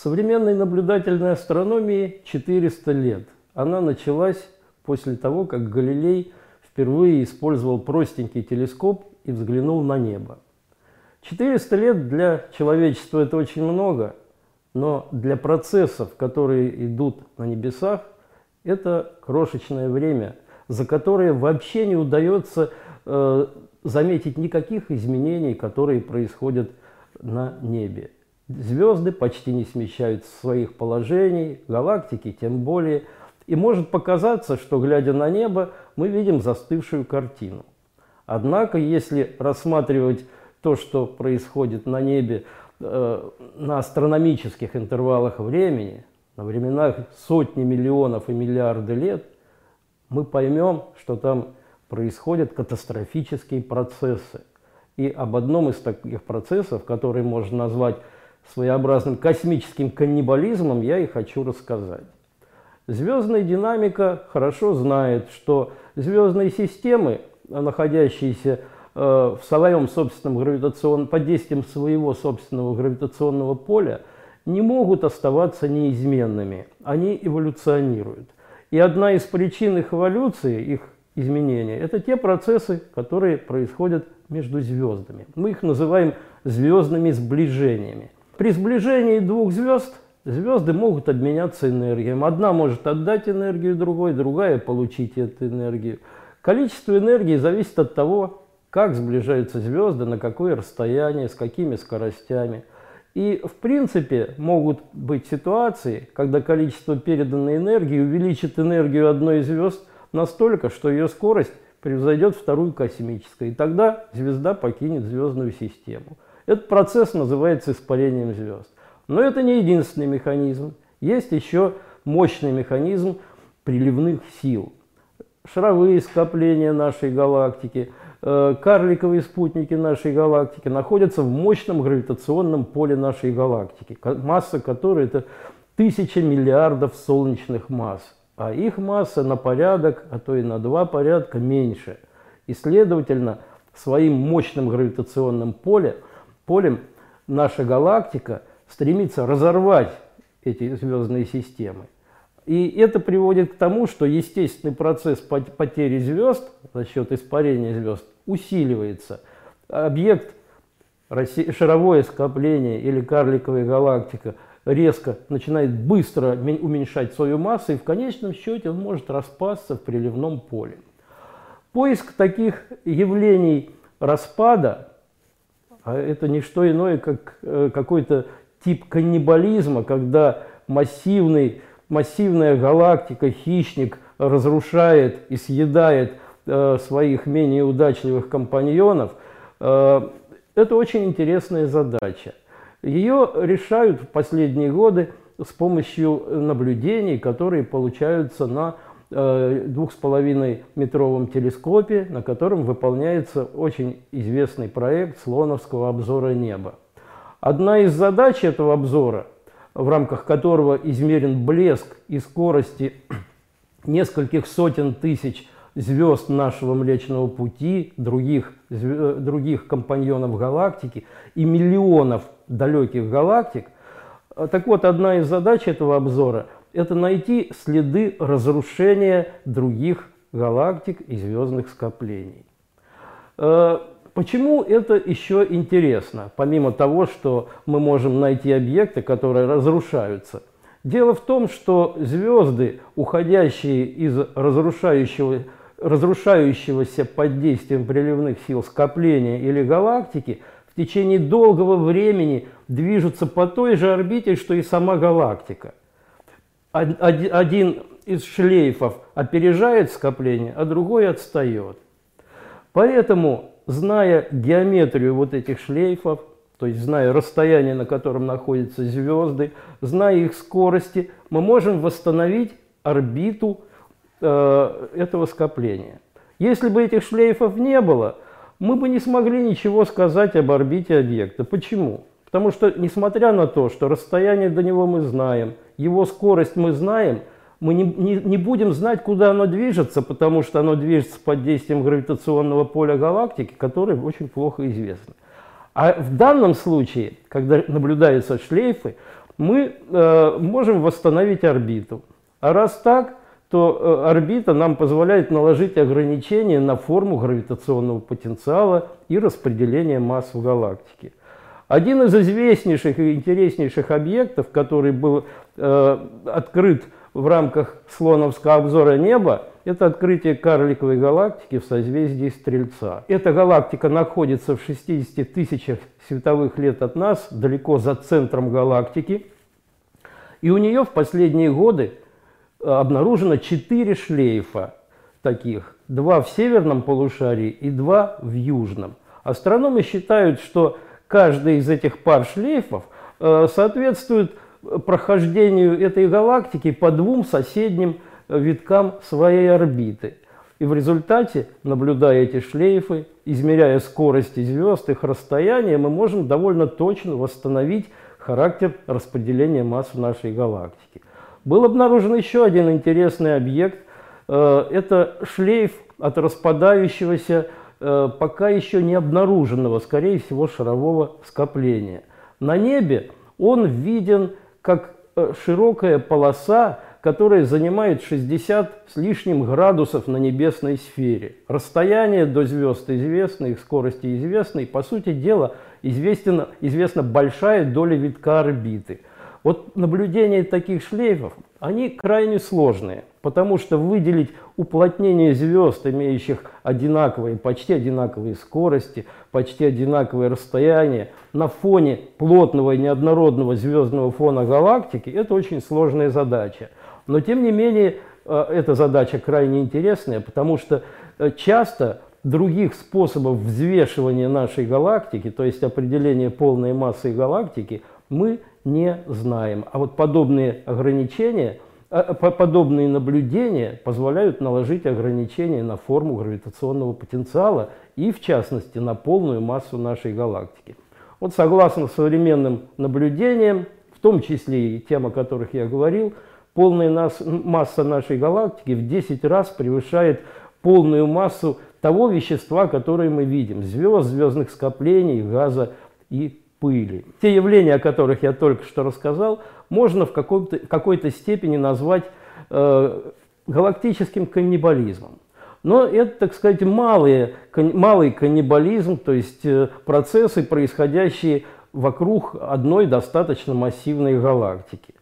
Современной наблюдательной астрономии 400 лет. Она началась после того, как Галилей впервые использовал простенький телескоп и взглянул на небо. 400 лет для человечества это очень много, но для процессов, которые идут на небесах, это крошечное время, за которое вообще не удается э, заметить никаких изменений, которые происходят на небе. Звезды почти не смещают своих положений, галактики тем более. И может показаться, что, глядя на небо, мы видим застывшую картину. Однако, если рассматривать то, что происходит на небе э, на астрономических интервалах времени, на временах сотни миллионов и миллиарды лет, мы поймем, что там происходят катастрофические процессы. И об одном из таких процессов, который можно назвать своеобразным космическим каннибализмом, я и хочу рассказать. Звездная динамика хорошо знает, что звездные системы, находящиеся э, в своем собственном гравитационном, под действием своего собственного гравитационного поля, не могут оставаться неизменными. Они эволюционируют. И одна из причин их эволюции, их изменения, это те процессы, которые происходят между звездами. Мы их называем звездными сближениями. При сближении двух звезд звезды могут обменяться энергией. Одна может отдать энергию другой, другая получить эту энергию. Количество энергии зависит от того, как сближаются звезды, на какое расстояние, с какими скоростями. И в принципе могут быть ситуации, когда количество переданной энергии увеличит энергию одной из звезд настолько, что ее скорость превзойдет вторую космическую. И тогда звезда покинет звездную систему. Этот процесс называется испарением звезд. Но это не единственный механизм. Есть еще мощный механизм приливных сил. Шаровые скопления нашей галактики, э, карликовые спутники нашей галактики находятся в мощном гравитационном поле нашей галактики, масса которой это тысяча миллиардов солнечных масс, а их масса на порядок, а то и на два порядка меньше. И, следовательно, своим мощным гравитационным полем – полем наша галактика стремится разорвать эти звездные системы. И это приводит к тому, что естественный процесс потери звезд за счет испарения звезд усиливается. Объект, шаровое скопление или карликовая галактика резко начинает быстро уменьшать свою массу, и в конечном счете он может распасться в приливном поле. Поиск таких явлений распада а это не что иное, как э, какой-то тип каннибализма, когда массивный, массивная галактика, хищник разрушает и съедает э, своих менее удачливых компаньонов. Э, это очень интересная задача. Ее решают в последние годы с помощью наблюдений, которые получаются на двух с половиной метровом телескопе, на котором выполняется очень известный проект Слоновского обзора неба. Одна из задач этого обзора, в рамках которого измерен блеск и скорости нескольких сотен тысяч звезд нашего Млечного Пути, других, э, других компаньонов галактики и миллионов далеких галактик. Так вот, одна из задач этого обзора – это найти следы разрушения других галактик и звездных скоплений. Э, почему это еще интересно, помимо того, что мы можем найти объекты, которые разрушаются? Дело в том, что звезды, уходящие из разрушающего, разрушающегося под действием приливных сил скопления или галактики, в течение долгого времени движутся по той же орбите, что и сама галактика один из шлейфов опережает скопление, а другой отстает. Поэтому, зная геометрию вот этих шлейфов, то есть зная расстояние, на котором находятся звезды, зная их скорости, мы можем восстановить орбиту э, этого скопления. Если бы этих шлейфов не было, мы бы не смогли ничего сказать об орбите объекта. Почему? Потому что, несмотря на то, что расстояние до него мы знаем, его скорость мы знаем, мы не, не, не будем знать, куда оно движется, потому что оно движется под действием гравитационного поля галактики, которое очень плохо известно. А в данном случае, когда наблюдаются шлейфы, мы э, можем восстановить орбиту. А раз так, то э, орбита нам позволяет наложить ограничения на форму гравитационного потенциала и распределение масс в галактике. Один из известнейших и интереснейших объектов, который был э, открыт в рамках слоновского обзора неба, это открытие карликовой галактики в созвездии Стрельца. Эта галактика находится в 60 тысячах световых лет от нас, далеко за центром галактики. И у нее в последние годы э, обнаружено 4 шлейфа таких. Два в северном полушарии и два в южном. Астрономы считают, что каждый из этих пар шлейфов э, соответствует прохождению этой галактики по двум соседним виткам своей орбиты. И в результате, наблюдая эти шлейфы, измеряя скорости звезд, их расстояние, мы можем довольно точно восстановить характер распределения масс в нашей галактике. Был обнаружен еще один интересный объект. Э, это шлейф от распадающегося, э, пока еще не обнаруженного, скорее всего, шарового скопления. На небе он виден как э, широкая полоса, которая занимает 60 с лишним градусов на небесной сфере. Расстояние до звезд известно, их скорости известны, и, по сути дела, известна, известна большая доля витка орбиты. Вот наблюдение таких шлейфов, они крайне сложные, потому что выделить уплотнение звезд, имеющих одинаковые, почти одинаковые скорости, почти одинаковые расстояния, на фоне плотного и неоднородного звездного фона галактики, это очень сложная задача. Но тем не менее, э, эта задача крайне интересная, потому что э, часто других способов взвешивания нашей галактики, то есть определения полной массы галактики, мы не знаем. А вот подобные ограничения, э, подобные наблюдения позволяют наложить ограничения на форму гравитационного потенциала и, в частности, на полную массу нашей галактики. Вот согласно современным наблюдениям, в том числе и тем, о которых я говорил, полная нас, масса нашей галактики в 10 раз превышает полную массу того вещества, которое мы видим, звезд, звездных скоплений, газа и пыли. Те явления, о которых я только что рассказал, можно в какой-то степени назвать э, галактическим каннибализмом. Но это, так сказать, малые, малый каннибализм, то есть э, процессы, происходящие вокруг одной достаточно массивной галактики.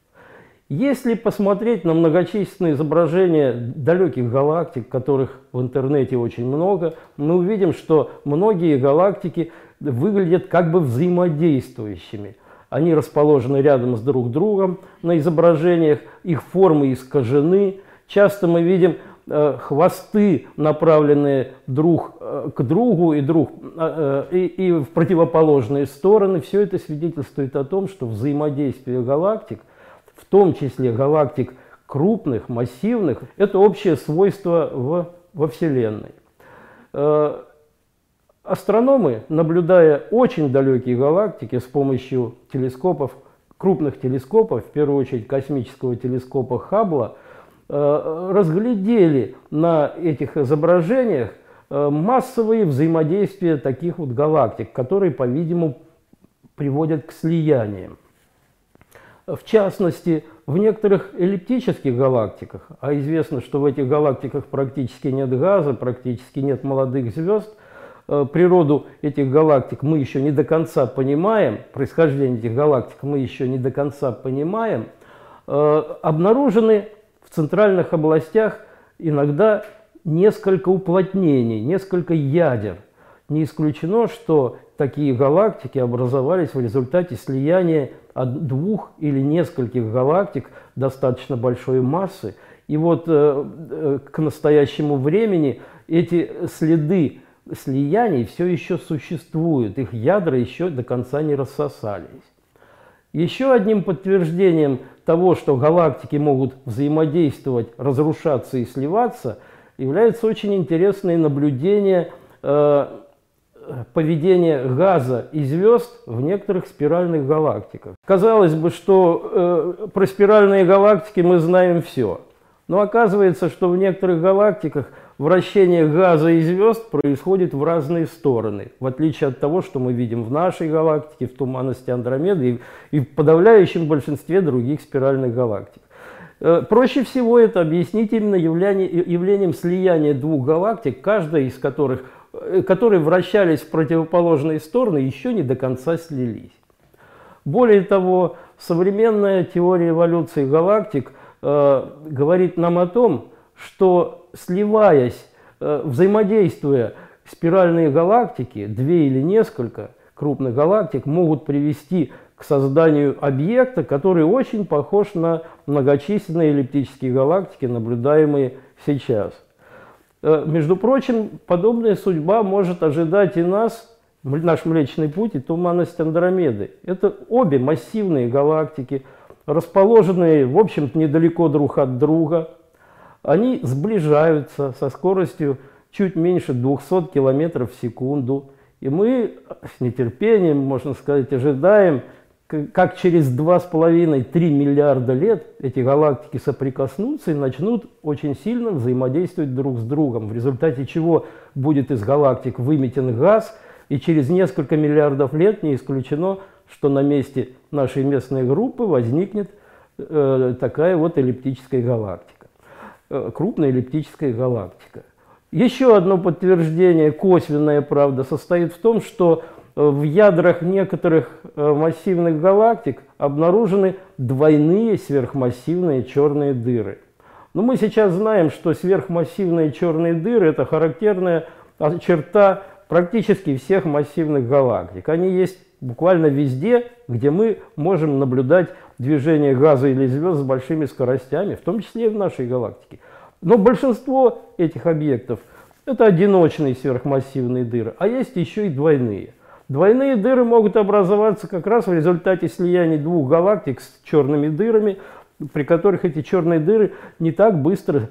Если посмотреть на многочисленные изображения далеких галактик, которых в интернете очень много, мы увидим, что многие галактики выглядят как бы взаимодействующими. Они расположены рядом с друг другом на изображениях, их формы искажены. Часто мы видим э, хвосты, направленные друг э, к другу и, друг, э, и, и в противоположные стороны. Все это свидетельствует о том, что взаимодействие галактик – в том числе галактик крупных, массивных, это общее свойство в, во Вселенной. Астрономы, наблюдая очень далекие галактики с помощью телескопов, крупных телескопов, в первую очередь космического телескопа Хаббла, э, разглядели на этих изображениях э, массовые взаимодействия таких вот галактик, которые, по-видимому, приводят к слияниям. В частности, в некоторых эллиптических галактиках, а известно, что в этих галактиках практически нет газа, практически нет молодых звезд, природу этих галактик мы еще не до конца понимаем, происхождение этих галактик мы еще не до конца понимаем, э, обнаружены в центральных областях иногда несколько уплотнений, несколько ядер. Не исключено, что такие галактики образовались в результате слияния от двух или нескольких галактик достаточно большой массы. И вот э, э, к настоящему времени эти следы слияний все еще существуют, их ядра еще до конца не рассосались. Еще одним подтверждением того, что галактики могут взаимодействовать, разрушаться и сливаться, является очень интересное наблюдение э, поведение газа и звезд в некоторых спиральных галактиках. Казалось бы, что э, про спиральные галактики мы знаем все. Но оказывается, что в некоторых галактиках вращение газа и звезд происходит в разные стороны, в отличие от того, что мы видим в нашей галактике, в туманности Андромеды и, и в подавляющем большинстве других спиральных галактик. Э, проще всего это объяснить именно явление, явлением слияния двух галактик, каждая из которых, э, которые вращались в противоположные стороны, еще не до конца слились. Более того, современная теория эволюции галактик э, говорит нам о том, что сливаясь, э, взаимодействуя спиральные галактики, две или несколько крупных галактик, могут привести к созданию объекта, который очень похож на многочисленные эллиптические галактики, наблюдаемые сейчас. Э, между прочим, подобная судьба может ожидать и нас, наш Млечный Путь и туманность Андромеды. Это обе массивные галактики, расположенные, в общем-то, недалеко друг от друга – они сближаются со скоростью чуть меньше 200 км в секунду. И мы с нетерпением, можно сказать, ожидаем, как через 2,5-3 миллиарда лет эти галактики соприкоснутся и начнут очень сильно взаимодействовать друг с другом, в результате чего будет из галактик выметен газ, и через несколько миллиардов лет не исключено, что на месте нашей местной группы возникнет э, такая вот эллиптическая галактика. Э, крупная эллиптическая галактика. Еще одно подтверждение, косвенная правда, состоит в том, что э, в ядрах некоторых э, массивных галактик обнаружены двойные сверхмассивные черные дыры. Но мы сейчас знаем, что сверхмассивные черные дыры – это характерная черта практически всех массивных галактик. Они есть буквально везде, где мы можем наблюдать движение газа или звезд с большими скоростями, в том числе и в нашей галактике. Но большинство этих объектов – это одиночные сверхмассивные дыры, а есть еще и двойные. Двойные дыры могут образоваться как раз в результате слияния двух галактик с черными дырами, при которых эти черные дыры не так быстро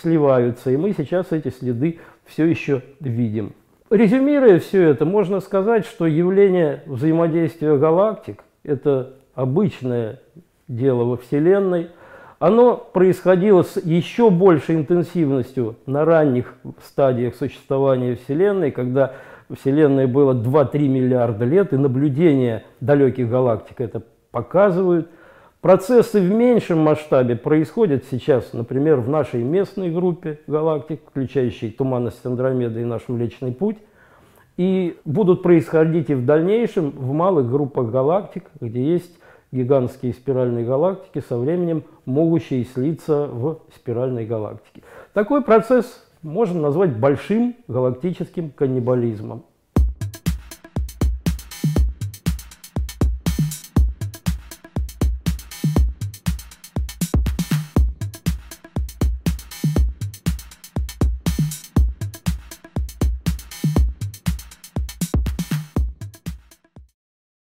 сливаются. И мы сейчас эти следы все еще видим. Резюмируя все это, можно сказать, что явление взаимодействия галактик – это обычное дело во Вселенной. Оно происходило с еще большей интенсивностью на ранних стадиях существования Вселенной, когда Вселенной было 2-3 миллиарда лет, и наблюдения далеких галактик это показывают. Процессы в меньшем масштабе происходят сейчас, например, в нашей местной группе галактик, включающей туманность Андромеды и наш Млечный Путь, и будут происходить и в дальнейшем в малых группах галактик, где есть гигантские спиральные галактики, со временем могущие слиться в спиральной галактике. Такой процесс можно назвать большим галактическим каннибализмом.